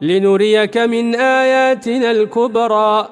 لنريك من آياتنا الكبرى.